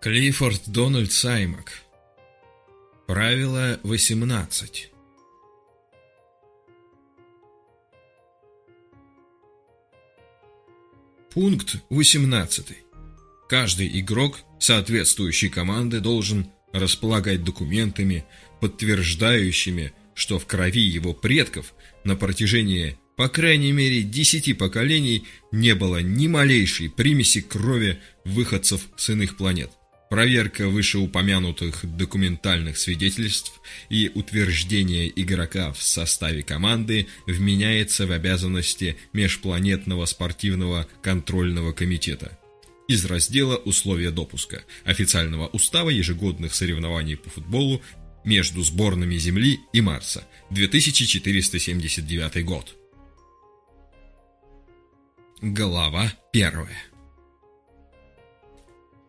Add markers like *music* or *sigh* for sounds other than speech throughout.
Клиффорд Дональд Саймак. Правило 18. Пункт 18. Каждый игрок соответствующей команды должен располагать документами, подтверждающими, что в крови его предков на протяжении по крайней мере десяти поколений не было ни малейшей примеси крови выходцев с иных планет. Проверка вышеупомянутых документальных свидетельств и утверждение игрока в составе команды вменяется в обязанности Межпланетного спортивного контрольного комитета. Из раздела «Условия допуска» официального устава ежегодных соревнований по футболу между сборными Земли и Марса, 2479 год. Глава первая.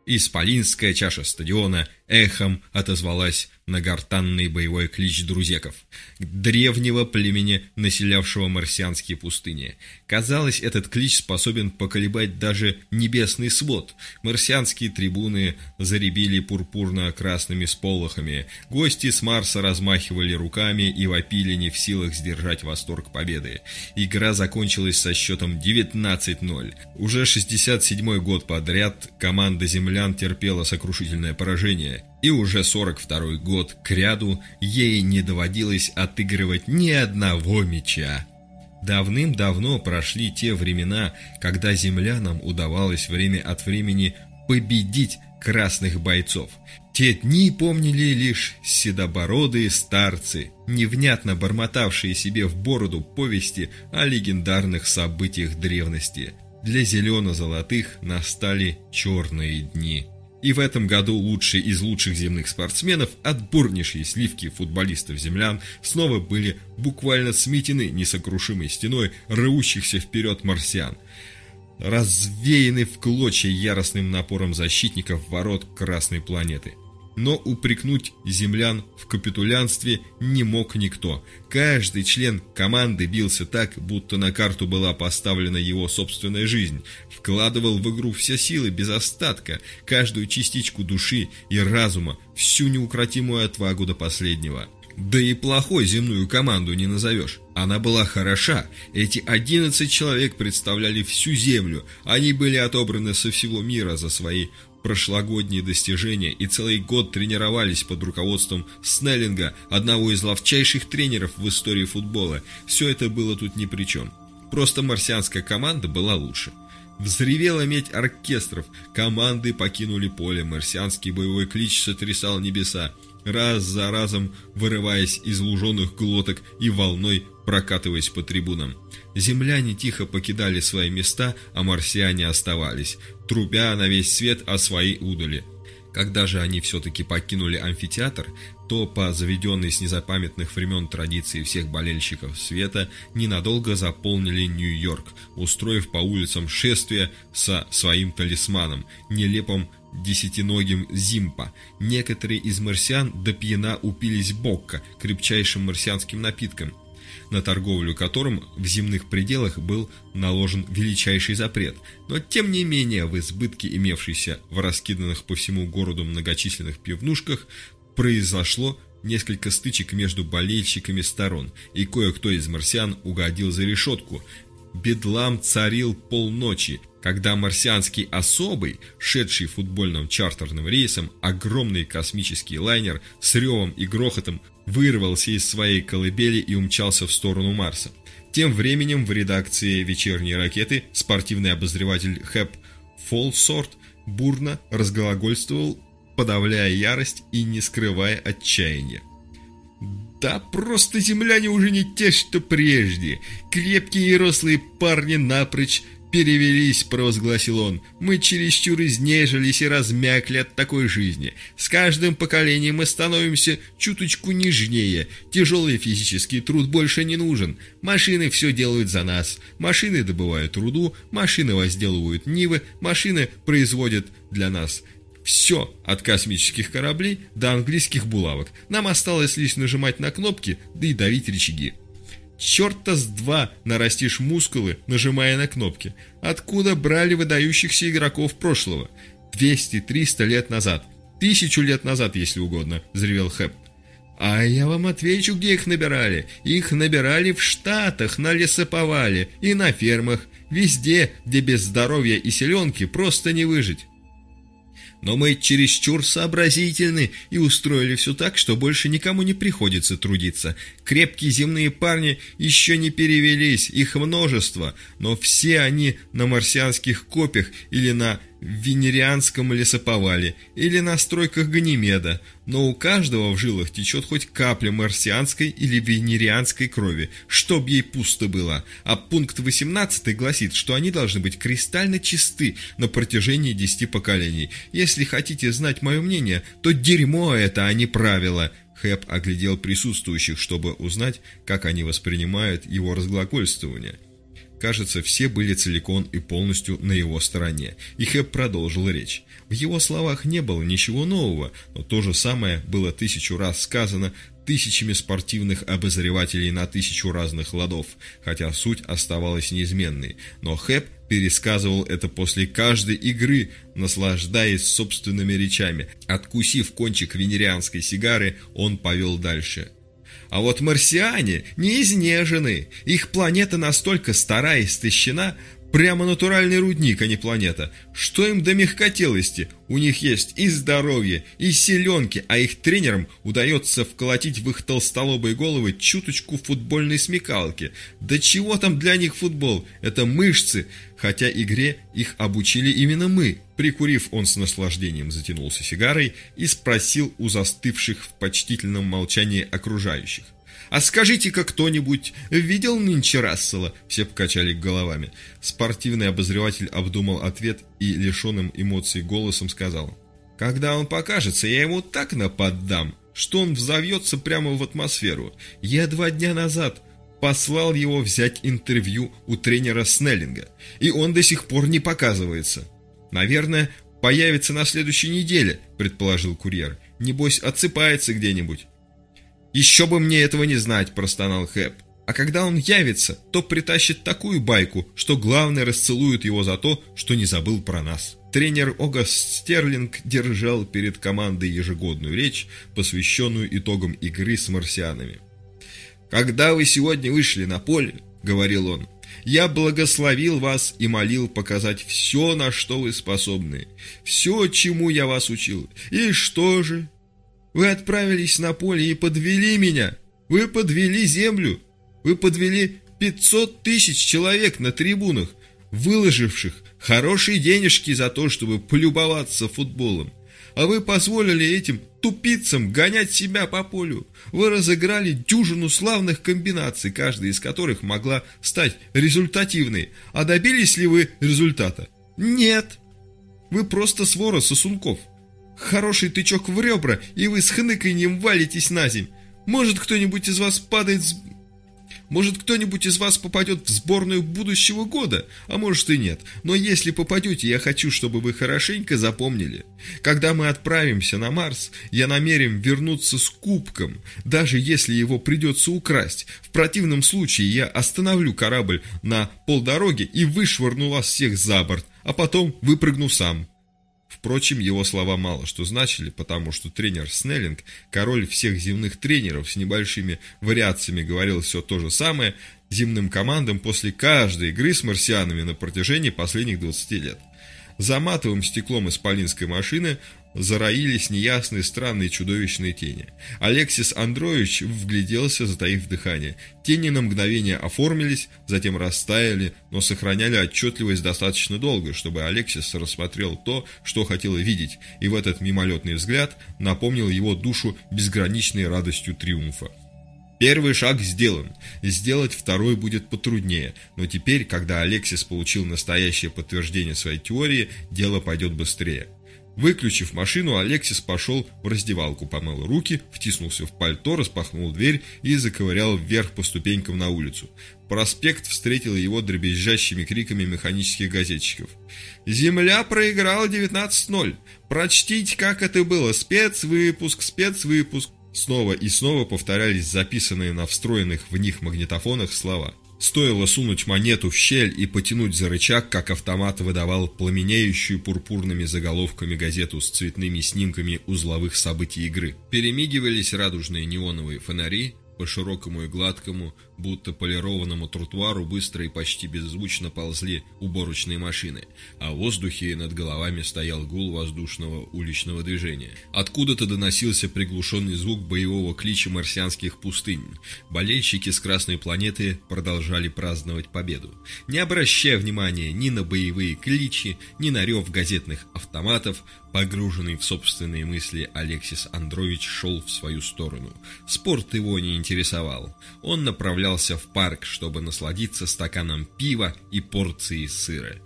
Исполинская чаша стадиона эхом отозвалась на гортанный боевой клич друзеков, древнего племени, населявшего марсианские пустыни. Казалось, этот клич способен поколебать даже небесный свод. Марсианские трибуны заребили пурпурно-красными сполохами, гости с Марса размахивали руками и вопили не в силах сдержать восторг победы. Игра закончилась со счетом 19-0. Уже 67-й год подряд команда землян терпела сокрушительное поражение, и уже 42-й год к ряду ей не доводилось отыгрывать ни одного мяча. Давным-давно прошли те времена, когда землянам удавалось время от времени победить красных бойцов. Те дни помнили лишь седобородые старцы, невнятно бормотавшие себе в бороду повести о легендарных событиях древности. Для зелено-золотых настали черные дни. И в этом году лучшие из лучших земных спортсменов, отборнейшие сливки футболистов-землян, снова были буквально сметены несокрушимой стеной рвущихся вперед марсиан, развеяны в клочья яростным напором защитников ворот Красной планеты но упрекнуть землян в капитулянстве не мог никто. Каждый член команды бился так, будто на карту была поставлена его собственная жизнь, вкладывал в игру все силы без остатка, каждую частичку души и разума, всю неукротимую отвагу до последнего. Да и плохой земную команду не назовешь. Она была хороша. Эти 11 человек представляли всю Землю. Они были отобраны со всего мира за свои прошлогодние достижения и целый год тренировались под руководством Снеллинга, одного из ловчайших тренеров в истории футбола. Все это было тут ни при чем. Просто марсианская команда была лучше. Взревела медь оркестров, команды покинули поле, марсианский боевой клич сотрясал небеса, раз за разом вырываясь из луженых глоток и волной прокатываясь по трибунам. Земляне тихо покидали свои места, а марсиане оставались, трубя на весь свет о своей удали. Когда же они все-таки покинули амфитеатр, то по заведенной с незапамятных времен традиции всех болельщиков света ненадолго заполнили Нью-Йорк, устроив по улицам шествие со своим талисманом, нелепым десятиногим Зимпа. Некоторые из марсиан до пьяна упились бокка, крепчайшим марсианским напитком, на торговлю которым в земных пределах был наложен величайший запрет, но тем не менее в избытке имевшейся в раскиданных по всему городу многочисленных пивнушках произошло несколько стычек между болельщиками сторон, и кое-кто из марсиан угодил за решетку. Бедлам царил полночи, когда марсианский особый, шедший футбольным чартерным рейсом, огромный космический лайнер с ревом и грохотом вырвался из своей колыбели и умчался в сторону Марса. Тем временем в редакции «Вечерней ракеты» спортивный обозреватель Хэп Фолсорт бурно разглагольствовал, подавляя ярость и не скрывая отчаяния. Да просто земляне уже не те, что прежде. Крепкие и рослые парни напрочь «Перевелись», — провозгласил он, — «мы чересчур изнежились и размякли от такой жизни. С каждым поколением мы становимся чуточку нежнее, тяжелый физический труд больше не нужен. Машины все делают за нас. Машины добывают руду, машины возделывают нивы, машины производят для нас все, от космических кораблей до английских булавок. Нам осталось лишь нажимать на кнопки, да и давить рычаги. Черта с два нарастишь мускулы, нажимая на кнопки. Откуда брали выдающихся игроков прошлого? 200-300 лет назад. Тысячу лет назад, если угодно», — взревел Хэп. «А я вам отвечу, где их набирали. Их набирали в Штатах, на лесоповале и на фермах. Везде, где без здоровья и селенки просто не выжить. Но мы чересчур сообразительны и устроили все так, что больше никому не приходится трудиться. Крепкие земные парни еще не перевелись, их множество, но все они на марсианских копиях или на венерианском лесоповале, или на стройках Ганимеда, но у каждого в жилах течет хоть капля марсианской или венерианской крови, чтоб ей пусто было, а пункт 18 гласит, что они должны быть кристально чисты на протяжении 10 поколений. Если хотите знать мое мнение, то дерьмо это, а не правило. Хэп оглядел присутствующих, чтобы узнать, как они воспринимают его разглагольствование. Кажется, все были целиком и полностью на его стороне, и Хэп продолжил речь. В его словах не было ничего нового, но то же самое было тысячу раз сказано тысячами спортивных обозревателей на тысячу разных ладов, хотя суть оставалась неизменной. Но Хэп пересказывал это после каждой игры, наслаждаясь собственными речами. Откусив кончик венерианской сигары, он повел дальше. А вот марсиане не изнежены. Их планета настолько стара и истощена, Прямо натуральный рудник, а не планета. Что им до мягкотелости? У них есть и здоровье, и силенки, а их тренерам удается вколотить в их толстолобые головы чуточку футбольной смекалки. Да чего там для них футбол? Это мышцы, хотя игре их обучили именно мы. Прикурив, он с наслаждением затянулся сигарой и спросил у застывших в почтительном молчании окружающих. «А скажите-ка кто-нибудь, видел нынче Рассела?» Все покачали головами. Спортивный обозреватель обдумал ответ и лишенным эмоций голосом сказал. «Когда он покажется, я ему так наподдам, что он взовьется прямо в атмосферу. Я два дня назад послал его взять интервью у тренера Снеллинга, и он до сих пор не показывается. Наверное, появится на следующей неделе», — предположил курьер. «Небось, отсыпается где-нибудь». «Еще бы мне этого не знать», – простонал Хэп. «А когда он явится, то притащит такую байку, что главный расцелует его за то, что не забыл про нас». Тренер Огаст Стерлинг держал перед командой ежегодную речь, посвященную итогам игры с марсианами. «Когда вы сегодня вышли на поле, — говорил он, — я благословил вас и молил показать все, на что вы способны, все, чему я вас учил. И что же? Вы отправились на поле и подвели меня. Вы подвели землю. Вы подвели 500 тысяч человек на трибунах, выложивших хорошие денежки за то, чтобы полюбоваться футболом. А вы позволили этим тупицам гонять себя по полю. Вы разыграли дюжину славных комбинаций, каждая из которых могла стать результативной. А добились ли вы результата? Нет. Вы просто свора сосунков. Хороший тычок в ребра, и вы с хныканьем валитесь на земь. Может, кто-нибудь из вас падает с... Может, кто-нибудь из вас попадет в сборную будущего года, а может и нет. Но если попадете, я хочу, чтобы вы хорошенько запомнили. Когда мы отправимся на Марс, я намерен вернуться с кубком, даже если его придется украсть. В противном случае я остановлю корабль на полдороге и вышвырну вас всех за борт, а потом выпрыгну сам. Впрочем, его слова мало что значили, потому что тренер Снеллинг, король всех земных тренеров с небольшими вариациями, говорил все то же самое земным командам после каждой игры с марсианами на протяжении последних 20 лет. За матовым стеклом исполинской машины зароились неясные, странные, чудовищные тени. Алексис Андроевич вгляделся, затаив дыхание. Тени на мгновение оформились, затем растаяли, но сохраняли отчетливость достаточно долго, чтобы Алексис рассмотрел то, что хотел видеть, и в этот мимолетный взгляд напомнил его душу безграничной радостью триумфа. Первый шаг сделан, сделать второй будет потруднее, но теперь, когда Алексис получил настоящее подтверждение своей теории, дело пойдет быстрее. Выключив машину, Алексис пошел в раздевалку, помыл руки, втиснулся в пальто, распахнул дверь и заковырял вверх по ступенькам на улицу. Проспект встретил его дребезжащими криками механических газетчиков. «Земля проиграла 19-0! Прочтите, как это было! Спецвыпуск, спецвыпуск!» Снова и снова повторялись записанные на встроенных в них магнитофонах слова. Стоило сунуть монету в щель и потянуть за рычаг, как автомат выдавал пламенеющую пурпурными заголовками газету с цветными снимками узловых событий игры. Перемигивались радужные неоновые фонари, по широкому и гладкому, будто полированному тротуару быстро и почти беззвучно ползли уборочные машины, а в воздухе над головами стоял гул воздушного уличного движения. Откуда-то доносился приглушенный звук боевого клича марсианских пустынь. Болельщики с Красной планеты продолжали праздновать победу, не обращая внимания ни на боевые кличи, ни на рев газетных автоматов, Погруженный в собственные мысли, Алексис Андрович шел в свою сторону. Спорт его не интересовал. Он направлялся в парк, чтобы насладиться стаканом пива и порцией сыра.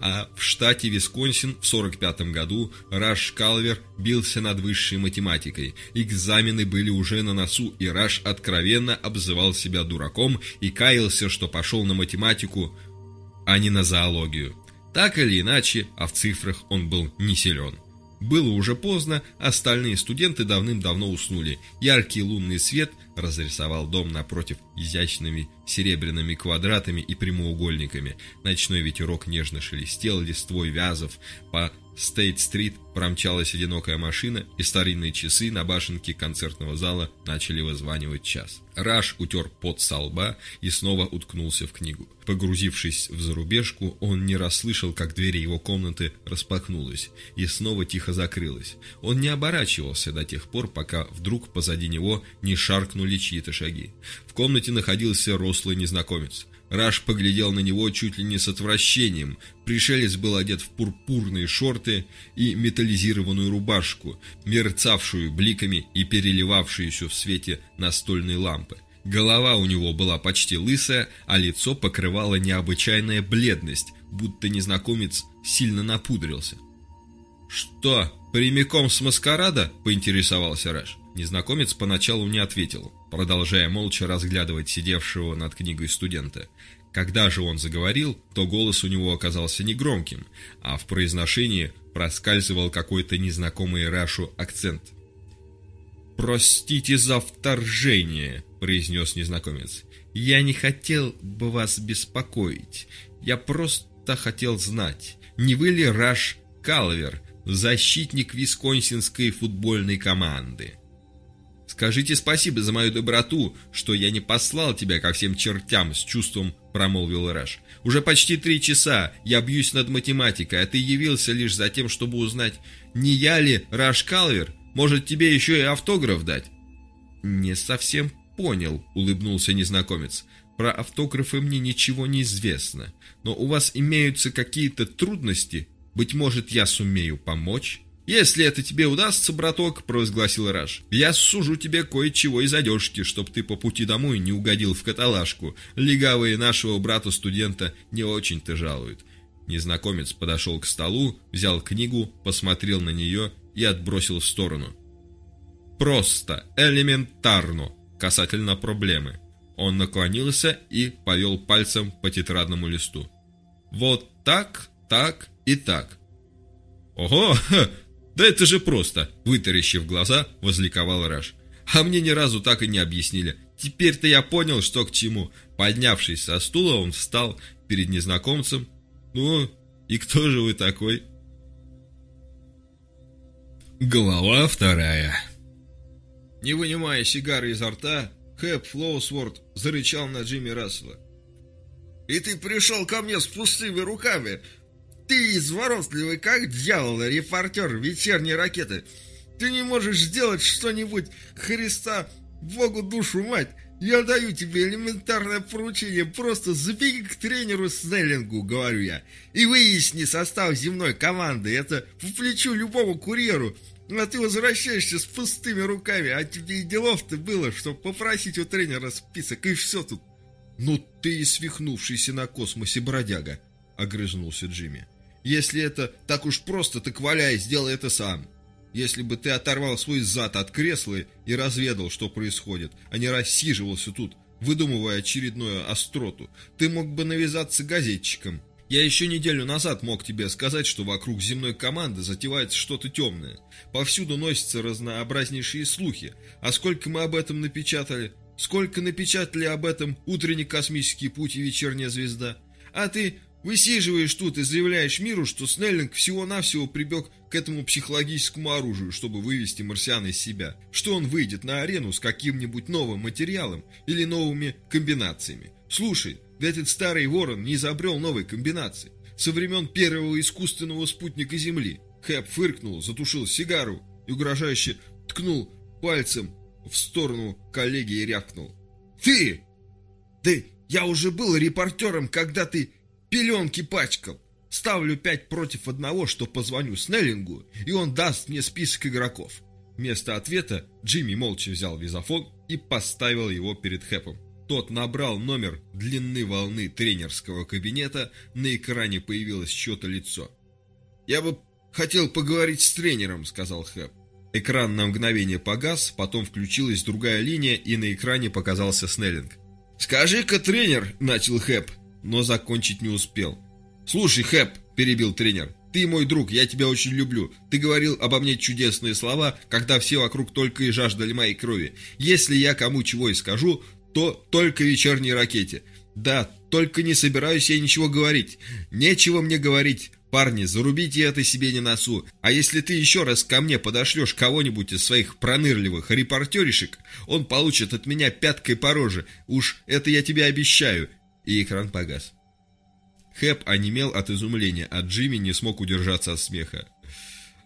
А в штате Висконсин в 45 году Раш Калвер бился над высшей математикой. Экзамены были уже на носу, и Раш откровенно обзывал себя дураком и каялся, что пошел на математику, а не на зоологию. Так или иначе, а в цифрах он был не силен. Было уже поздно, остальные студенты давным-давно уснули. Яркий лунный свет разрисовал дом напротив изящными серебряными квадратами и прямоугольниками. Ночной ветерок нежно шелестел листвой вязов. По Стейт-стрит промчалась одинокая машина, и старинные часы на башенке концертного зала начали вызванивать час. Раш утер пот со лба и снова уткнулся в книгу. Погрузившись в зарубежку, он не расслышал, как дверь его комнаты распахнулась и снова тихо закрылась. Он не оборачивался до тех пор, пока вдруг позади него не шаркнули чьи-то шаги. В комнате находился рослый незнакомец. Раш поглядел на него чуть ли не с отвращением. Пришелец был одет в пурпурные шорты и металлизированную рубашку, мерцавшую бликами и переливавшуюся в свете настольной лампы. Голова у него была почти лысая, а лицо покрывало необычайная бледность, будто незнакомец сильно напудрился. «Что, прямиком с маскарада?» – поинтересовался Раш. Незнакомец поначалу не ответил, продолжая молча разглядывать сидевшего над книгой студента. Когда же он заговорил, то голос у него оказался негромким, а в произношении проскальзывал какой-то незнакомый Рашу акцент. «Простите за вторжение», — произнес незнакомец. «Я не хотел бы вас беспокоить. Я просто хотел знать, не вы ли Раш Калвер, защитник висконсинской футбольной команды?» «Скажите спасибо за мою доброту, что я не послал тебя ко всем чертям с чувством», — промолвил Раш. «Уже почти три часа я бьюсь над математикой, а ты явился лишь за тем, чтобы узнать, не я ли Раш Калвер? Может, тебе еще и автограф дать?» «Не совсем понял», — улыбнулся незнакомец. «Про автографы мне ничего не известно, но у вас имеются какие-то трудности? Быть может, я сумею помочь?» «Если это тебе удастся, браток», — провозгласил Раш, — «я сужу тебе кое-чего из одежки, чтоб ты по пути домой не угодил в каталажку. Легавые нашего брата-студента не очень-то жалуют». Незнакомец подошел к столу, взял книгу, посмотрел на нее и отбросил в сторону. «Просто, элементарно, касательно проблемы». Он наклонился и повел пальцем по тетрадному листу. «Вот так, так и так». «Ого! *laughs* «Да это же просто!» – вытаращив глаза, возликовал Раш. «А мне ни разу так и не объяснили. Теперь-то я понял, что к чему». Поднявшись со стула, он встал перед незнакомцем. «Ну, и кто же вы такой?» Глава вторая Не вынимая сигары изо рта, Хэп Флоусворд зарычал на Джимми Рассела. «И ты пришел ко мне с пустыми руками!» Ты изворотливый, как дьявол, репортер вечерней ракеты. Ты не можешь сделать что-нибудь, Христа, Богу душу мать. Я даю тебе элементарное поручение, просто забеги к тренеру Снеллингу, говорю я, и выясни состав земной команды. Это в плечу любому курьеру. А ты возвращаешься с пустыми руками, а тебе и делов-то было, чтобы попросить у тренера список, и все тут. Ну ты и свихнувшийся на космосе бродяга, огрызнулся Джимми. Если это так уж просто, так валяй, сделай это сам. Если бы ты оторвал свой зад от кресла и разведал, что происходит, а не рассиживался тут, выдумывая очередную остроту, ты мог бы навязаться газетчиком. Я еще неделю назад мог тебе сказать, что вокруг земной команды затевается что-то темное. Повсюду носятся разнообразнейшие слухи. А сколько мы об этом напечатали? Сколько напечатали об этом «Утренний космический путь» и «Вечерняя звезда». А ты высиживаешь тут и заявляешь миру, что Снеллинг всего-навсего прибег к этому психологическому оружию, чтобы вывести марсиан из себя. Что он выйдет на арену с каким-нибудь новым материалом или новыми комбинациями. Слушай, да этот старый ворон не изобрел новой комбинации. Со времен первого искусственного спутника Земли. Хэп фыркнул, затушил сигару и угрожающе ткнул пальцем в сторону коллеги и рявкнул. «Ты! Да я уже был репортером, когда ты пеленки пачкал. Ставлю пять против одного, что позвоню Снеллингу, и он даст мне список игроков». Вместо ответа Джимми молча взял визофон и поставил его перед Хэпом. Тот набрал номер длины волны тренерского кабинета, на экране появилось чье-то лицо. «Я бы хотел поговорить с тренером», — сказал Хэп. Экран на мгновение погас, потом включилась другая линия, и на экране показался Снеллинг. «Скажи-ка, тренер!» – начал Хэп, но закончить не успел. «Слушай, Хэп!» – перебил тренер. «Ты мой друг, я тебя очень люблю. Ты говорил обо мне чудесные слова, когда все вокруг только и жаждали моей крови. Если я кому чего и скажу, то только вечерней ракете. Да, только не собираюсь я ничего говорить. Нечего мне говорить. Парни, зарубите это себе не носу. А если ты еще раз ко мне подошлешь кого-нибудь из своих пронырливых репортеришек, он получит от меня пяткой по роже. Уж это я тебе обещаю. И экран погас. Хэп онемел от изумления, а Джимми не смог удержаться от смеха.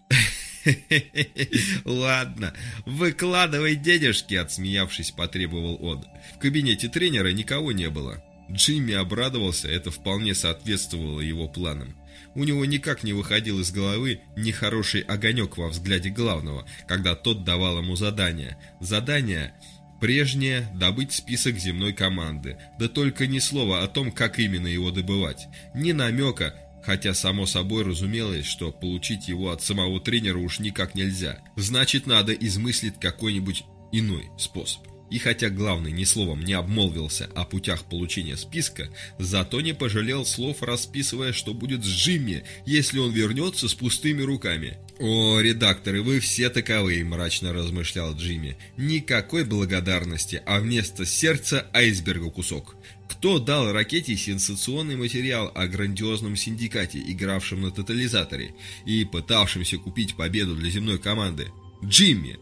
*laughs* «Ладно, выкладывай денежки», — отсмеявшись, потребовал он. В кабинете тренера никого не было. Джимми обрадовался, это вполне соответствовало его планам. У него никак не выходил из головы нехороший огонек во взгляде главного, когда тот давал ему задание. Задание прежнее – добыть список земной команды, да только ни слова о том, как именно его добывать, ни намека, хотя само собой разумелось, что получить его от самого тренера уж никак нельзя. Значит, надо измыслить какой-нибудь иной способ. И хотя главный ни словом не обмолвился о путях получения списка, зато не пожалел слов, расписывая, что будет с Джимми, если он вернется с пустыми руками. «О, редакторы, вы все таковые», – мрачно размышлял Джимми. «Никакой благодарности, а вместо сердца айсберга кусок. Кто дал ракете сенсационный материал о грандиозном синдикате, игравшем на тотализаторе и пытавшемся купить победу для земной команды? Джимми!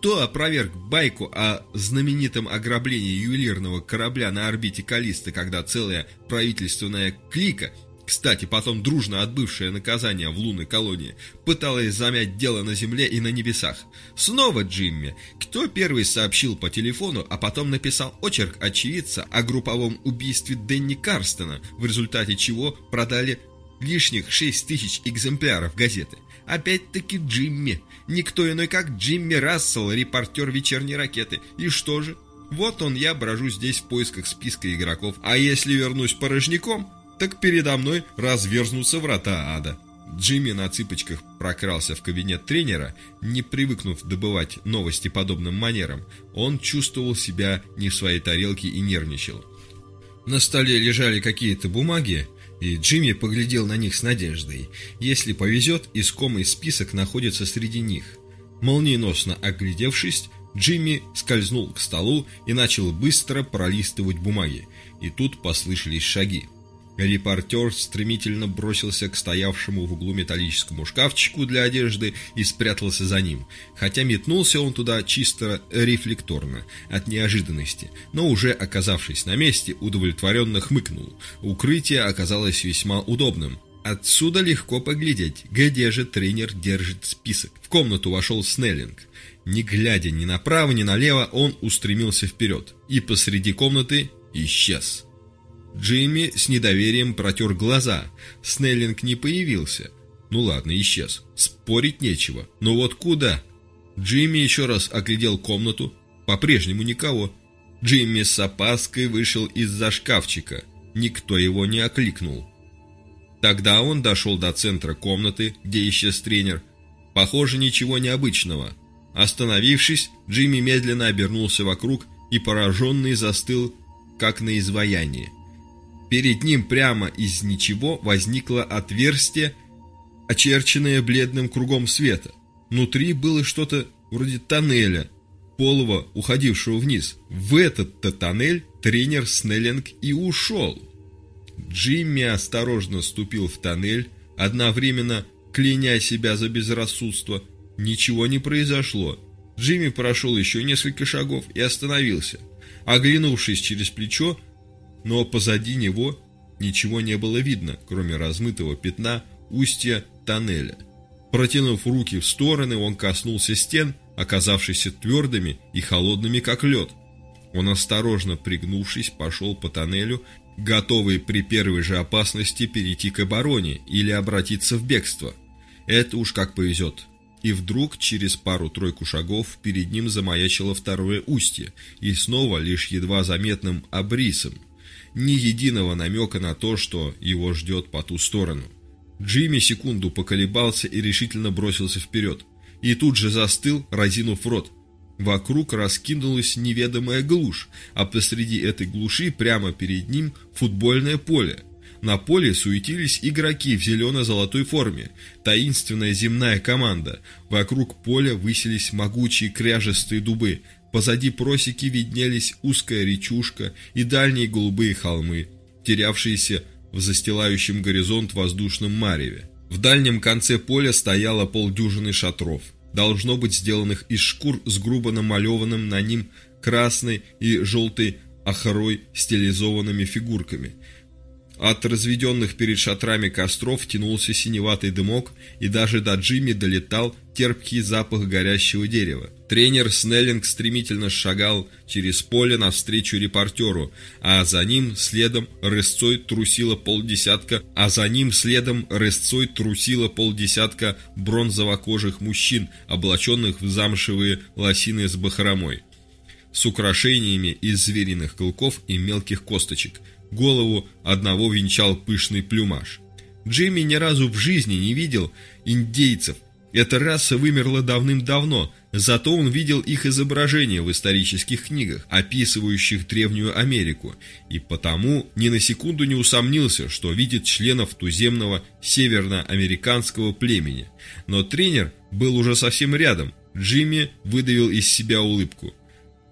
Кто опроверг байку о знаменитом ограблении ювелирного корабля на орбите Калиста, когда целая правительственная клика, кстати, потом дружно отбывшее наказание в лунной колонии, пыталась замять дело на земле и на небесах? Снова Джимми. Кто первый сообщил по телефону, а потом написал очерк очевидца о групповом убийстве Дэнни Карстона, в результате чего продали лишних 6 тысяч экземпляров газеты? Опять-таки Джимми. Никто иной, как Джимми Рассел, репортер вечерней ракеты. И что же? Вот он, я брожу здесь в поисках списка игроков. А если вернусь порожняком, так передо мной разверзнутся врата ада. Джимми на цыпочках прокрался в кабинет тренера, не привыкнув добывать новости подобным манерам. Он чувствовал себя не в своей тарелке и нервничал. На столе лежали какие-то бумаги, и Джимми поглядел на них с надеждой. Если повезет, искомый список находится среди них. Молниеносно оглядевшись, Джимми скользнул к столу и начал быстро пролистывать бумаги. И тут послышались шаги. Репортер стремительно бросился к стоявшему в углу металлическому шкафчику для одежды и спрятался за ним, хотя метнулся он туда чисто рефлекторно, от неожиданности, но уже оказавшись на месте, удовлетворенно хмыкнул. Укрытие оказалось весьма удобным. Отсюда легко поглядеть, где же тренер держит список. В комнату вошел Снеллинг. Не глядя ни направо, ни налево, он устремился вперед и посреди комнаты исчез. Джимми с недоверием протер глаза. Снеллинг не появился. Ну ладно, исчез. Спорить нечего. Но вот куда? Джимми еще раз оглядел комнату. По-прежнему никого. Джимми с опаской вышел из-за шкафчика. Никто его не окликнул. Тогда он дошел до центра комнаты, где исчез тренер. Похоже, ничего необычного. Остановившись, Джимми медленно обернулся вокруг и пораженный застыл, как на изваянии. Перед ним прямо из ничего возникло отверстие, очерченное бледным кругом света. Внутри было что-то вроде тоннеля. полого, уходившего вниз. В этот-то тоннель тренер Снеллинг и ушел. Джимми осторожно ступил в тоннель, одновременно кляня себя за безрассудство. Ничего не произошло. Джимми прошел еще несколько шагов и остановился, оглянувшись через плечо, но позади него ничего не было видно, кроме размытого пятна устья тоннеля. Протянув руки в стороны, он коснулся стен, оказавшихся твердыми и холодными, как лед. Он осторожно пригнувшись, пошел по тоннелю, готовый при первой же опасности перейти к обороне или обратиться в бегство. Это уж как повезет. И вдруг, через пару-тройку шагов, перед ним замаячило второе устье, и снова лишь едва заметным обрисом. Ни единого намека на то, что его ждет по ту сторону. Джимми секунду поколебался и решительно бросился вперед. И тут же застыл, разинув рот. Вокруг раскинулась неведомая глушь, а посреди этой глуши прямо перед ним футбольное поле. На поле суетились игроки в зелено-золотой форме, таинственная земная команда. Вокруг поля высились могучие кряжестые дубы, позади просеки виднелись узкая речушка и дальние голубые холмы, терявшиеся в застилающем горизонт воздушном мареве. В дальнем конце поля стояло полдюжины шатров – должно быть сделанных из шкур с грубо намалеванным на ним красной и желтой охрой стилизованными фигурками. От разведенных перед шатрами костров тянулся синеватый дымок, и даже до Джимми долетал терпкий запах горящего дерева. Тренер Снеллинг стремительно шагал через поле навстречу репортеру, а за ним следом рысцой трусило полдесятка, а за ним следом рысцой трусило полдесятка бронзово-кожих мужчин, облаченных в замшевые лосины с бахромой, с украшениями из звериных клыков и мелких косточек – Голову одного венчал пышный плюмаж. Джимми ни разу в жизни не видел индейцев. Эта раса вымерла давным-давно, зато он видел их изображения в исторических книгах, описывающих Древнюю Америку, и потому ни на секунду не усомнился, что видит членов туземного северноамериканского племени. Но тренер был уже совсем рядом. Джимми выдавил из себя улыбку.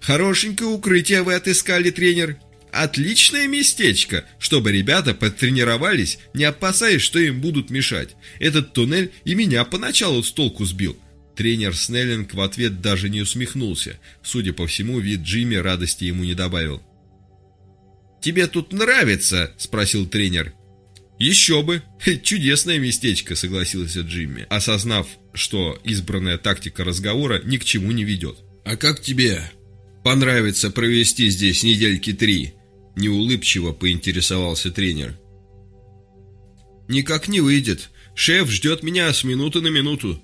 «Хорошенькое укрытие вы отыскали, тренер. Отличное местечко, чтобы ребята потренировались, не опасаясь, что им будут мешать. Этот туннель и меня поначалу с толку сбил. Тренер Снеллинг в ответ даже не усмехнулся. Судя по всему, вид Джимми радости ему не добавил. «Тебе тут нравится?» – спросил тренер. «Еще бы! Чудесное местечко!» – согласился Джимми, осознав, что избранная тактика разговора ни к чему не ведет. «А как тебе понравится провести здесь недельки три?» Неулыбчиво поинтересовался тренер. «Никак не выйдет. Шеф ждет меня с минуты на минуту».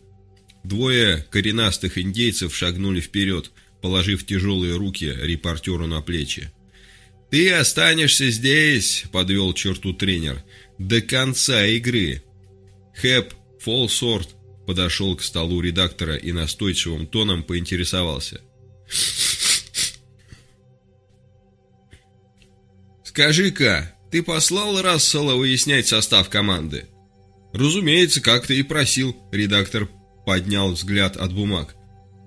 Двое коренастых индейцев шагнули вперед, положив тяжелые руки репортеру на плечи. «Ты останешься здесь», — подвел черту тренер, — «до конца игры». Хэп Фолсорт подошел к столу редактора и настойчивым тоном поинтересовался. «Скажи-ка, ты послал Рассела выяснять состав команды?» «Разумеется, как ты и просил», — редактор поднял взгляд от бумаг.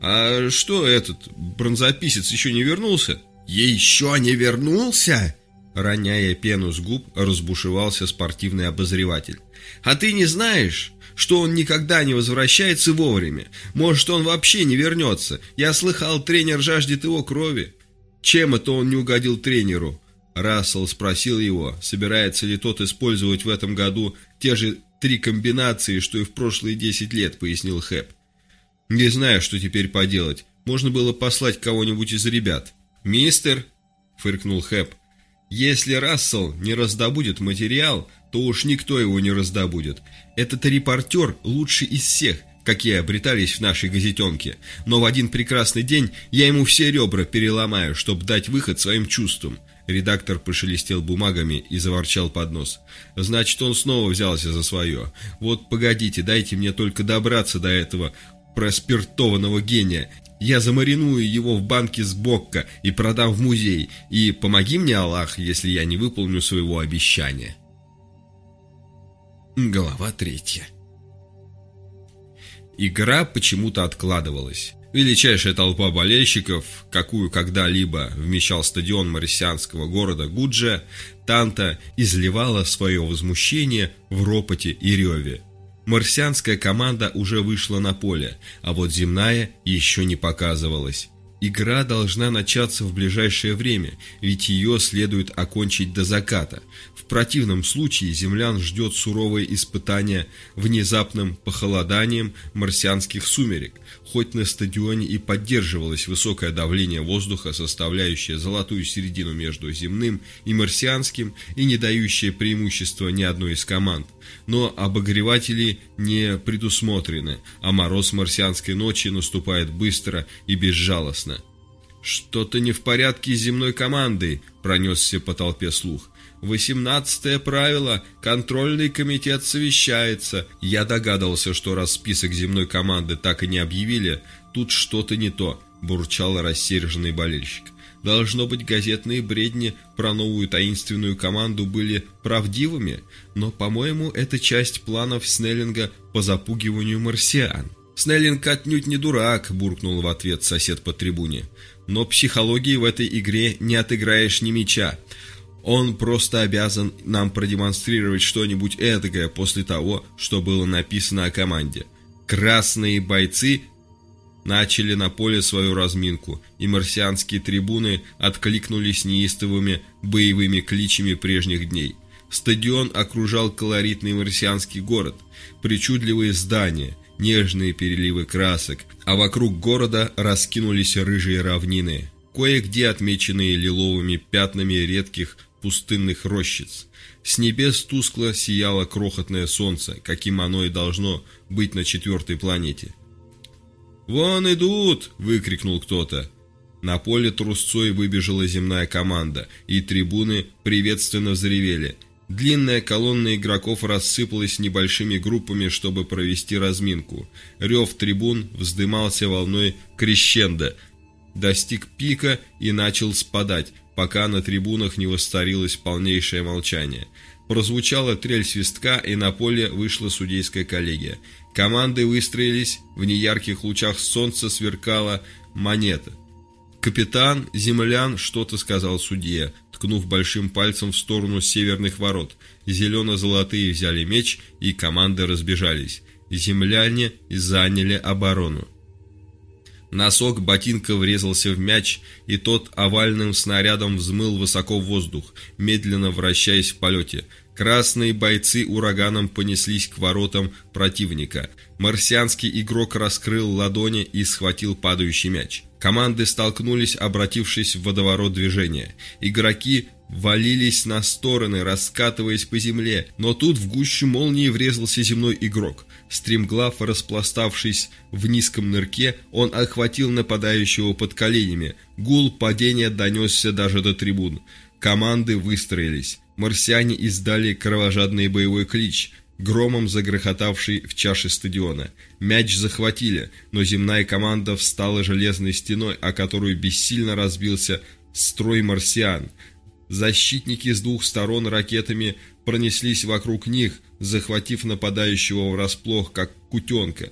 «А что этот бронзописец еще не вернулся?» «Еще не вернулся?» Роняя пену с губ, разбушевался спортивный обозреватель. «А ты не знаешь, что он никогда не возвращается вовремя? Может, он вообще не вернется? Я слыхал, тренер жаждет его крови. Чем это он не угодил тренеру? Рассел спросил его, собирается ли тот использовать в этом году те же три комбинации, что и в прошлые десять лет, пояснил Хэп. Не знаю, что теперь поделать. Можно было послать кого-нибудь из ребят. Мистер, фыркнул Хэп, если Рассел не раздобудет материал, то уж никто его не раздобудет. Этот репортер лучший из всех, какие обретались в нашей газетенке. Но в один прекрасный день я ему все ребра переломаю, чтобы дать выход своим чувствам. Редактор пошелестел бумагами и заворчал под нос. Значит, он снова взялся за свое. Вот погодите, дайте мне только добраться до этого проспиртованного гения. Я замариную его в банке с Бокка и продам в музей. И помоги мне, Аллах, если я не выполню своего обещания. Глава третья Игра почему-то откладывалась. Величайшая толпа болельщиков, какую когда-либо вмещал стадион марсианского города Гуджа, Танта изливала свое возмущение в ропоте и реве. Марсианская команда уже вышла на поле, а вот земная еще не показывалась. Игра должна начаться в ближайшее время, ведь ее следует окончить до заката. В противном случае землян ждет суровое испытание внезапным похолоданием марсианских сумерек. Хоть на стадионе и поддерживалось высокое давление воздуха, составляющее золотую середину между земным и марсианским и не дающее преимущества ни одной из команд, но обогреватели не предусмотрены, а мороз марсианской ночи наступает быстро и безжалостно. «Что-то не в порядке с земной командой», – пронесся по толпе слух. «Восемнадцатое правило. Контрольный комитет совещается. Я догадывался, что раз список земной команды так и не объявили, тут что-то не то», – бурчал рассерженный болельщик. Должно быть, газетные бредни про новую таинственную команду были правдивыми, но, по-моему, это часть планов Снеллинга по запугиванию марсиан. «Снеллинг отнюдь не дурак», – буркнул в ответ сосед по трибуне. «Но психологии в этой игре не отыграешь ни мяча. Он просто обязан нам продемонстрировать что-нибудь эдакое после того, что было написано о команде. Красные бойцы начали на поле свою разминку, и марсианские трибуны откликнулись неистовыми боевыми кличами прежних дней. Стадион окружал колоритный марсианский город, причудливые здания, нежные переливы красок, а вокруг города раскинулись рыжие равнины, кое-где отмеченные лиловыми пятнами редких пустынных рощиц. С небес тускло сияло крохотное солнце, каким оно и должно быть на четвертой планете. «Вон идут!» – выкрикнул кто-то. На поле трусцой выбежала земная команда, и трибуны приветственно взревели. Длинная колонна игроков рассыпалась небольшими группами, чтобы провести разминку. Рев трибун вздымался волной крещендо, достиг пика и начал спадать, пока на трибунах не восцарилось полнейшее молчание. Прозвучала трель свистка, и на поле вышла судейская коллегия. Команды выстроились, в неярких лучах солнца сверкала монета. Капитан Землян что-то сказал судье, ткнув большим пальцем в сторону северных ворот. Зелено-золотые взяли меч, и команды разбежались. Земляне заняли оборону. Носок ботинка врезался в мяч, и тот овальным снарядом взмыл высоко в воздух, медленно вращаясь в полете. Красные бойцы ураганом понеслись к воротам противника. Марсианский игрок раскрыл ладони и схватил падающий мяч. Команды столкнулись, обратившись в водоворот движения. Игроки валились на стороны, раскатываясь по земле, но тут в гущу молнии врезался земной игрок. Стремглав, распластавшись в низком нырке, он охватил нападающего под коленями. Гул падения донесся даже до трибун. Команды выстроились марсиане издали кровожадный боевой клич, громом загрохотавший в чаше стадиона. Мяч захватили, но земная команда встала железной стеной, о которую бессильно разбился строй марсиан. Защитники с двух сторон ракетами пронеслись вокруг них, захватив нападающего врасплох, как кутенка.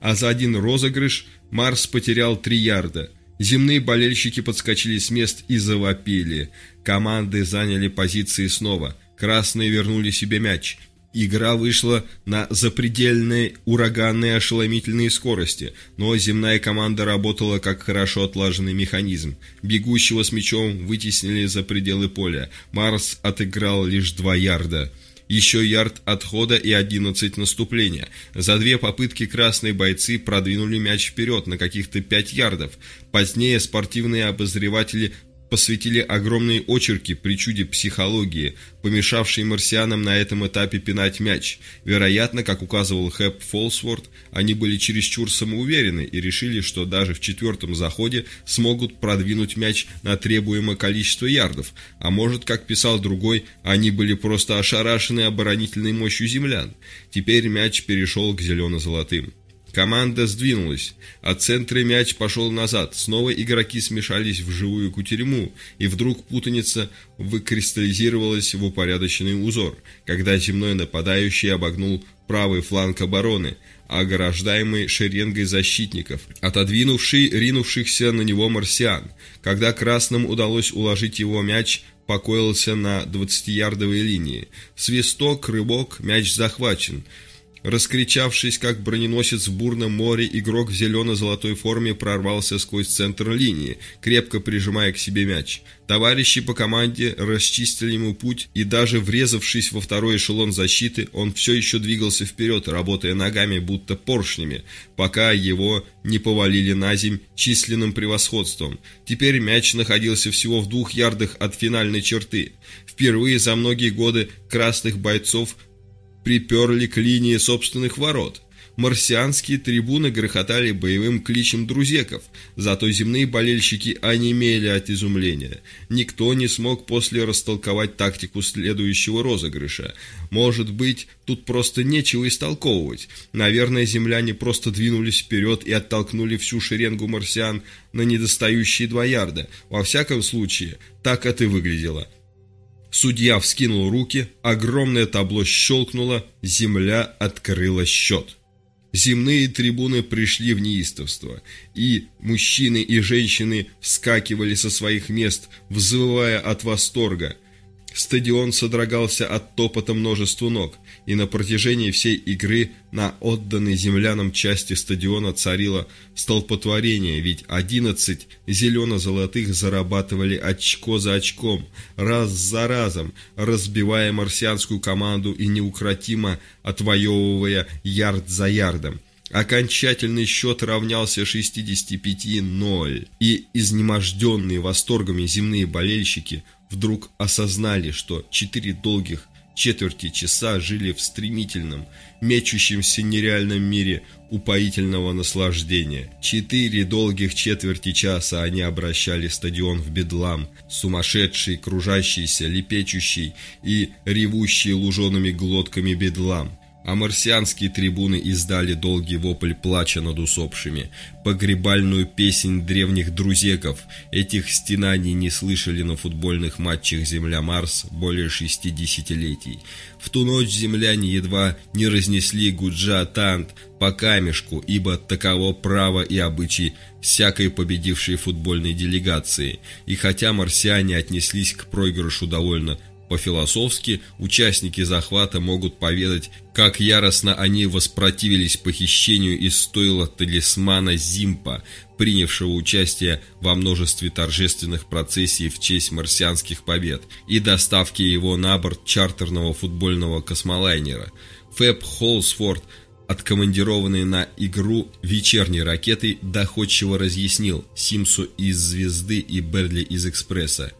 А за один розыгрыш Марс потерял три ярда – Земные болельщики подскочили с мест и завопили. Команды заняли позиции снова. Красные вернули себе мяч. Игра вышла на запредельные ураганные ошеломительные скорости, но земная команда работала как хорошо отлаженный механизм. Бегущего с мячом вытеснили за пределы поля. Марс отыграл лишь два ярда еще ярд отхода и 11 наступления. За две попытки красные бойцы продвинули мяч вперед на каких-то 5 ярдов. Позднее спортивные обозреватели посвятили огромные очерки причуде психологии, помешавшей марсианам на этом этапе пинать мяч. Вероятно, как указывал Хэп Фолсворт, они были чересчур самоуверены и решили, что даже в четвертом заходе смогут продвинуть мяч на требуемое количество ярдов, а может, как писал другой, они были просто ошарашены оборонительной мощью землян. Теперь мяч перешел к зелено-золотым. Команда сдвинулась, а центре мяч пошел назад. Снова игроки смешались в живую кутерьму, и вдруг путаница выкристаллизировалась в упорядоченный узор, когда земной нападающий обогнул правый фланг обороны, ограждаемый шеренгой защитников, отодвинувший ринувшихся на него марсиан. Когда красным удалось уложить его мяч, покоился на 20-ярдовой линии. Свисток, рыбок, мяч захвачен. Раскричавшись, как броненосец в бурном море, игрок в зелено-золотой форме прорвался сквозь центр линии, крепко прижимая к себе мяч. Товарищи по команде расчистили ему путь, и даже врезавшись во второй эшелон защиты, он все еще двигался вперед, работая ногами, будто поршнями, пока его не повалили на земь численным превосходством. Теперь мяч находился всего в двух ярдах от финальной черты. Впервые за многие годы красных бойцов – приперли к линии собственных ворот. Марсианские трибуны грохотали боевым кличем друзеков, зато земные болельщики онемели от изумления. Никто не смог после растолковать тактику следующего розыгрыша. Может быть, тут просто нечего истолковывать. Наверное, земляне просто двинулись вперед и оттолкнули всю шеренгу марсиан на недостающие два ярда. Во всяком случае, так это выглядело. Судья вскинул руки, огромное табло щелкнуло, земля открыла счет. Земные трибуны пришли в неистовство, и мужчины и женщины вскакивали со своих мест, взвывая от восторга – Стадион содрогался от топота множества ног, и на протяжении всей игры на отданной землянам части стадиона царило столпотворение, ведь одиннадцать зелено-золотых зарабатывали очко за очком, раз за разом, разбивая марсианскую команду и неукротимо отвоевывая ярд за ярдом. Окончательный счет равнялся 65-0, и изнеможденные восторгами земные болельщики – вдруг осознали, что четыре долгих четверти часа жили в стремительном, мечущемся нереальном мире упоительного наслаждения. Четыре долгих четверти часа они обращали стадион в бедлам, сумасшедший, кружащийся, лепечущий и ревущий лужеными глотками бедлам а марсианские трибуны издали долгий вопль плача над усопшими, погребальную песнь древних друзеков. Этих стенаний не слышали на футбольных матчах Земля-Марс более шести десятилетий. В ту ночь земляне едва не разнесли Гуджа-Тант по камешку, ибо таково право и обычай всякой победившей футбольной делегации. И хотя марсиане отнеслись к проигрышу довольно по-философски участники захвата могут поведать, как яростно они воспротивились похищению из стойла талисмана Зимпа, принявшего участие во множестве торжественных процессий в честь марсианских побед, и доставки его на борт чартерного футбольного космолайнера. Фэб Холсфорд откомандированный на игру вечерней ракетой, доходчиво разъяснил Симсу из «Звезды» и Берли из «Экспресса».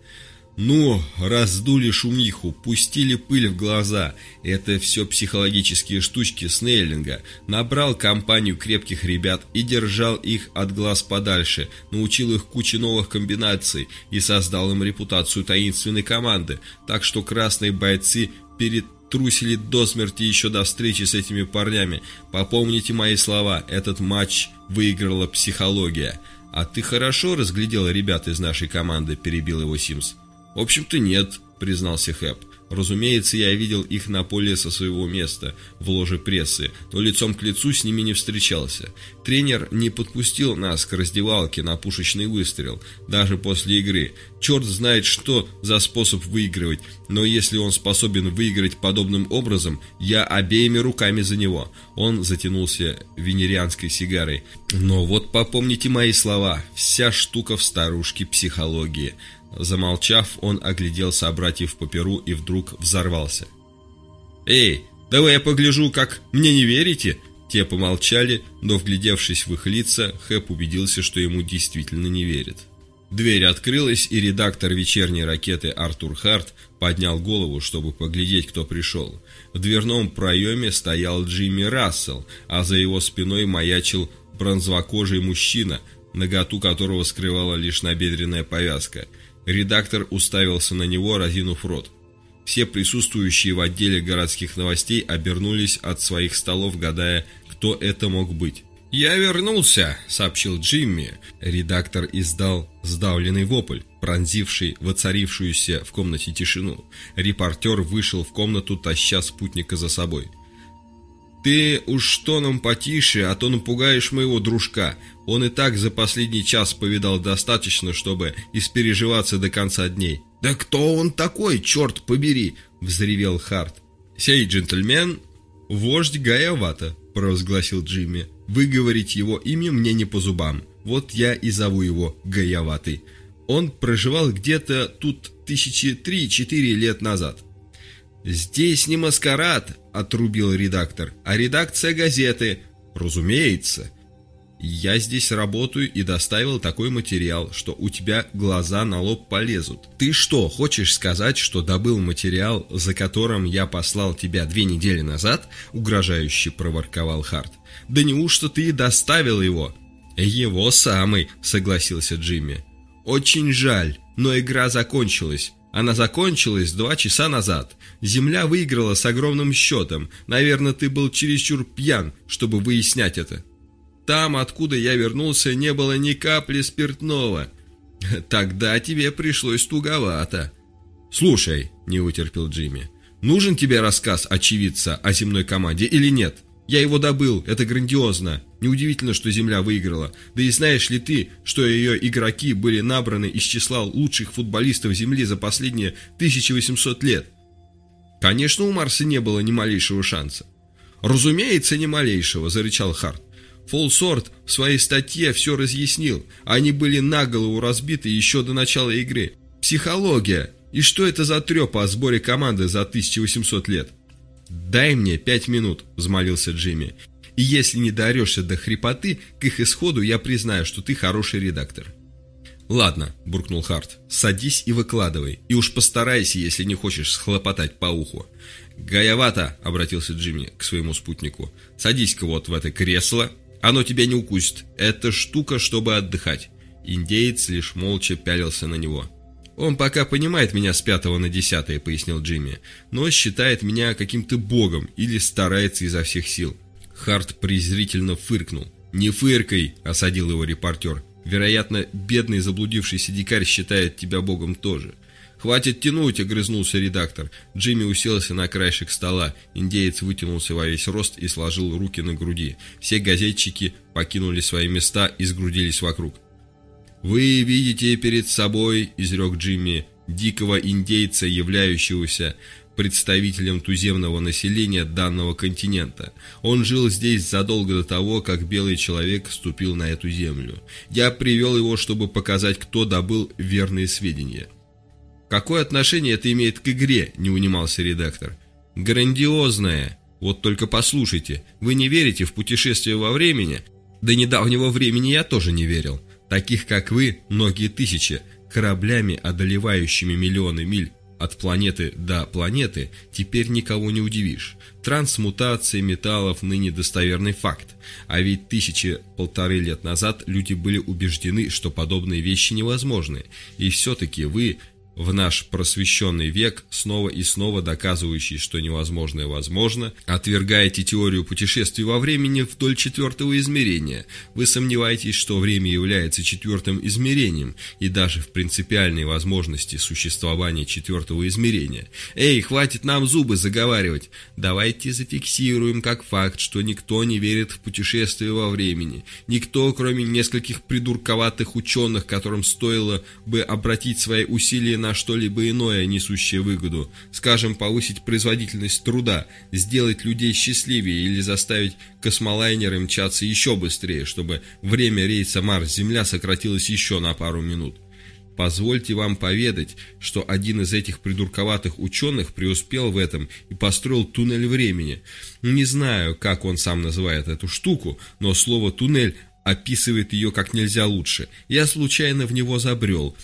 Ну, раздули шумиху, пустили пыль в глаза. Это все психологические штучки Снейлинга. Набрал компанию крепких ребят и держал их от глаз подальше, научил их куче новых комбинаций и создал им репутацию таинственной команды. Так что красные бойцы перетрусили до смерти еще до встречи с этими парнями. Попомните мои слова, этот матч выиграла психология. А ты хорошо разглядел ребят из нашей команды, перебил его Симс. «В общем-то нет», — признался Хэп. Разумеется, я видел их на поле со своего места, в ложе прессы, но лицом к лицу с ними не встречался. Тренер не подпустил нас к раздевалке на пушечный выстрел, даже после игры. Черт знает, что за способ выигрывать, но если он способен выиграть подобным образом, я обеими руками за него. Он затянулся венерианской сигарой. Но вот попомните мои слова, вся штука в старушке психологии. Замолчав, он оглядел собратьев по перу и вдруг взорвался. «Эй, давай я погляжу, как мне не верите?» Те помолчали, но, вглядевшись в их лица, Хэп убедился, что ему действительно не верят. Дверь открылась, и редактор вечерней ракеты Артур Харт поднял голову, чтобы поглядеть, кто пришел. В дверном проеме стоял Джимми Рассел, а за его спиной маячил бронзовокожий мужчина, наготу которого скрывала лишь набедренная повязка – Редактор уставился на него, разинув рот. Все присутствующие в отделе городских новостей обернулись от своих столов, гадая, кто это мог быть. «Я вернулся», — сообщил Джимми. Редактор издал сдавленный вопль, пронзивший воцарившуюся в комнате тишину. Репортер вышел в комнату, таща спутника за собой. Ты уж тоном потише, а то напугаешь моего дружка. Он и так за последний час повидал достаточно, чтобы испереживаться до конца дней. Да кто он такой, черт побери, взревел Харт. Сей джентльмен – вождь Гаявата, провозгласил Джимми. Выговорить его имя мне не по зубам. Вот я и зову его Гаяватый. Он проживал где-то тут тысячи три-четыре лет назад. «Здесь не маскарад», — отрубил редактор, — «а редакция газеты». «Разумеется». Я здесь работаю и доставил такой материал, что у тебя глаза на лоб полезут. Ты что, хочешь сказать, что добыл материал, за которым я послал тебя две недели назад? Угрожающе проворковал Харт. Да неужто ты доставил его? Его самый, согласился Джимми. Очень жаль, но игра закончилась. Она закончилась два часа назад. Земля выиграла с огромным счетом. Наверное, ты был чересчур пьян, чтобы выяснять это. Там, откуда я вернулся, не было ни капли спиртного. *laughs* Тогда тебе пришлось туговато. Слушай, не вытерпел Джимми. Нужен тебе рассказ очевидца о земной команде или нет? Я его добыл, это грандиозно. Неудивительно, что Земля выиграла. Да и знаешь ли ты, что ее игроки были набраны из числа лучших футболистов Земли за последние 1800 лет? Конечно, у Марса не было ни малейшего шанса. Разумеется, ни малейшего, зарычал Харт. Фолсорт в своей статье все разъяснил. Они были на голову разбиты еще до начала игры. Психология. И что это за трепа о сборе команды за 1800 лет? «Дай мне пять минут», — взмолился Джимми. «И если не дорешься до хрипоты, к их исходу я признаю, что ты хороший редактор». «Ладно», — буркнул Харт, — «садись и выкладывай, и уж постарайся, если не хочешь схлопотать по уху». «Гаявата», — обратился Джимми к своему спутнику, — «садись-ка вот в это кресло, оно тебя не укусит, это штука, чтобы отдыхать». Индеец лишь молча пялился на него. «Он пока понимает меня с пятого на десятое», — пояснил Джимми, «но считает меня каким-то богом или старается изо всех сил». Харт презрительно фыркнул. «Не фыркай», — осадил его репортер. «Вероятно, бедный заблудившийся дикарь считает тебя богом тоже». «Хватит тянуть!» — огрызнулся редактор. Джимми уселся на краешек стола. Индеец вытянулся во весь рост и сложил руки на груди. Все газетчики покинули свои места и сгрудились вокруг. «Вы видите перед собой, — изрек Джимми, — дикого индейца, являющегося представителем туземного населения данного континента. Он жил здесь задолго до того, как белый человек ступил на эту землю. Я привел его, чтобы показать, кто добыл верные сведения». «Какое отношение это имеет к игре?» – не унимался редактор. «Грандиозное. Вот только послушайте, вы не верите в путешествие во времени?» До недавнего времени я тоже не верил. Таких, как вы, многие тысячи, кораблями, одолевающими миллионы миль от планеты до планеты, теперь никого не удивишь. Трансмутация металлов ныне достоверный факт. А ведь тысячи полторы лет назад люди были убеждены, что подобные вещи невозможны. И все-таки вы в наш просвещенный век, снова и снова доказывающий, что невозможное возможно, отвергаете теорию путешествий во времени вдоль четвертого измерения. Вы сомневаетесь, что время является четвертым измерением, и даже в принципиальной возможности существования четвертого измерения. Эй, хватит нам зубы заговаривать. Давайте зафиксируем как факт, что никто не верит в путешествие во времени. Никто, кроме нескольких придурковатых ученых, которым стоило бы обратить свои усилия на что-либо иное, несущее выгоду, скажем, повысить производительность труда, сделать людей счастливее или заставить космолайнеры мчаться еще быстрее, чтобы время рейса Марс-Земля сократилось еще на пару минут. Позвольте вам поведать, что один из этих придурковатых ученых преуспел в этом и построил туннель времени. Не знаю, как он сам называет эту штуку, но слово «туннель» описывает ее как нельзя лучше. Я случайно в него забрел.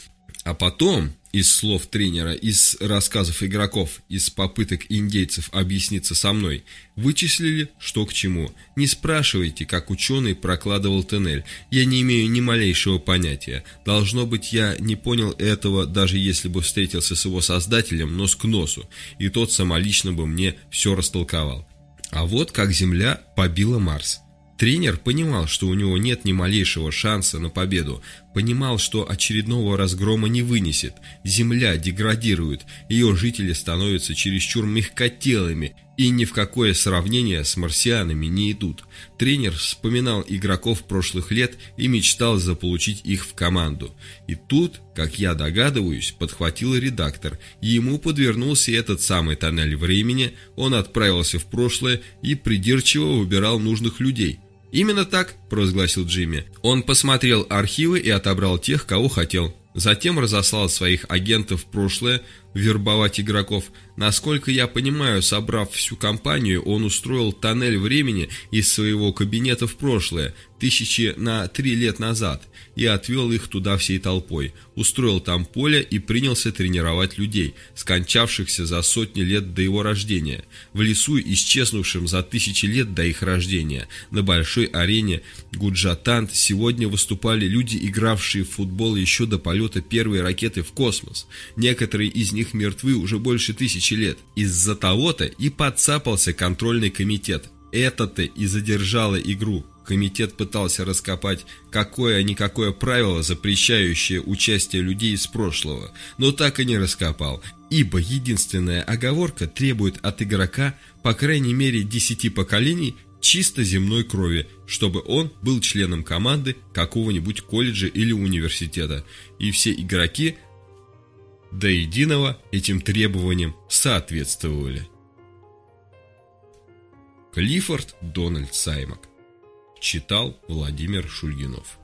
А потом, из слов тренера, из рассказов игроков, из попыток индейцев объясниться со мной, вычислили, что к чему. Не спрашивайте, как ученый прокладывал тоннель. Я не имею ни малейшего понятия. Должно быть, я не понял этого, даже если бы встретился с его создателем нос к носу, и тот самолично бы мне все растолковал. А вот как Земля побила Марс. Тренер понимал, что у него нет ни малейшего шанса на победу, понимал, что очередного разгрома не вынесет, земля деградирует, ее жители становятся чересчур мягкотелыми, и ни в какое сравнение с марсианами не идут. Тренер вспоминал игроков прошлых лет и мечтал заполучить их в команду. И тут, как я догадываюсь, подхватил редактор. Ему подвернулся этот самый тоннель времени, он отправился в прошлое и придирчиво выбирал нужных людей. «Именно так», – провозгласил Джимми. Он посмотрел архивы и отобрал тех, кого хотел. Затем разослал своих агентов в прошлое вербовать игроков. Насколько я понимаю, собрав всю компанию, он устроил тоннель времени из своего кабинета в прошлое, тысячи на три лет назад, и отвел их туда всей толпой. Устроил там поле и принялся тренировать людей, скончавшихся за сотни лет до его рождения, в лесу, исчезнувшем за тысячи лет до их рождения. На большой арене Гуджатант сегодня выступали люди, игравшие в футбол еще до полета первой ракеты в космос. Некоторые из них мертвы уже больше тысячи лет. Из-за того-то и подцапался контрольный комитет. Это-то и задержало игру. Комитет пытался раскопать какое-никакое правило, запрещающее участие людей из прошлого, но так и не раскопал, ибо единственная оговорка требует от игрока по крайней мере 10 поколений чисто земной крови, чтобы он был членом команды какого-нибудь колледжа или университета, и все игроки до единого этим требованиям соответствовали. Клиффорд Дональд Саймак Читал Владимир Шульгинов